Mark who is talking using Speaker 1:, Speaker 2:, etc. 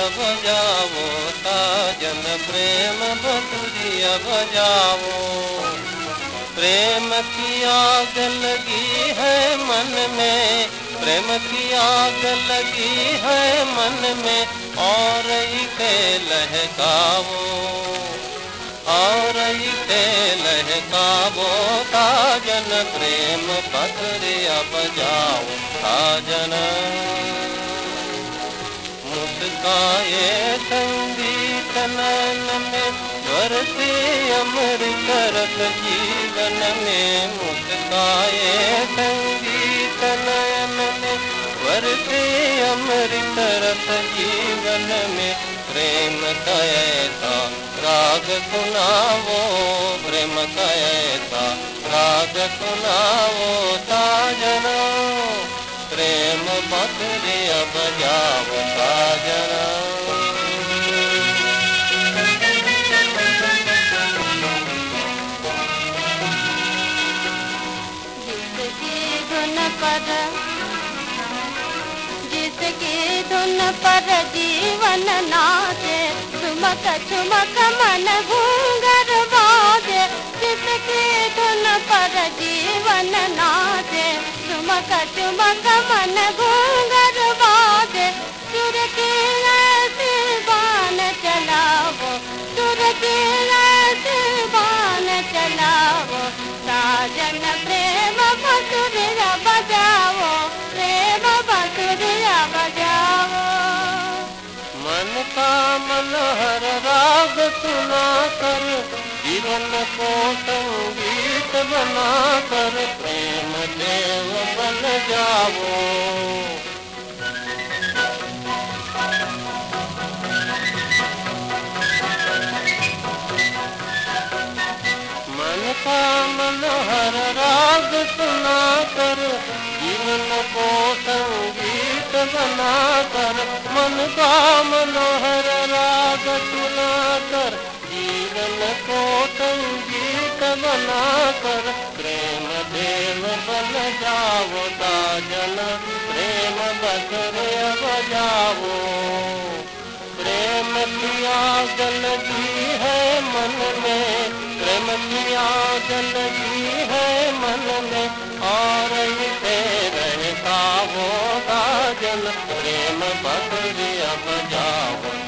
Speaker 1: अब जाओ साजन प्रेम अब जाओ प्रेम की आग लगी है मन में, प्रेम की आग लगी है मन में, और इसे लहकाओ और इसे लहकाओ साजन प्रेम भतुरी अब जाओ साजन मुस्काए संगीत नैन में स्वर से अमृत रस जीवन में मुस्काए संगीत नयन में स्वर से अमृत रस जीवन में प्रेम कैसा? राग सुनावो, प्रेम कैसा? राग सुनावो साजना, प्रेम बकरिया बजाओ
Speaker 2: धुन पर जीवन चुमक चुमक मन घूंगर बाजे। जिसकी धुन पर जीवन नाचे चुमक चुमक मन घूंगर बाजे। सुर की बान चलावो सुर की बान चलावो साजन
Speaker 1: मन का मनोहर राग सुना कर। जीवन को संगीत बना कर प्रेम देव बन जाओ। मन का मनोहर राग सुना कर जीवन को संगीत बना कर मन का मनोहर राग सुना कर जीवन को संगीत बना कर प्रेम देव बन जाओ साजन, प्रेम बसरे बजाओ प्रेम की आग लगी है मन में, प्रेम की आग लगी है मन में और जन प्रेम बदियम जाओ।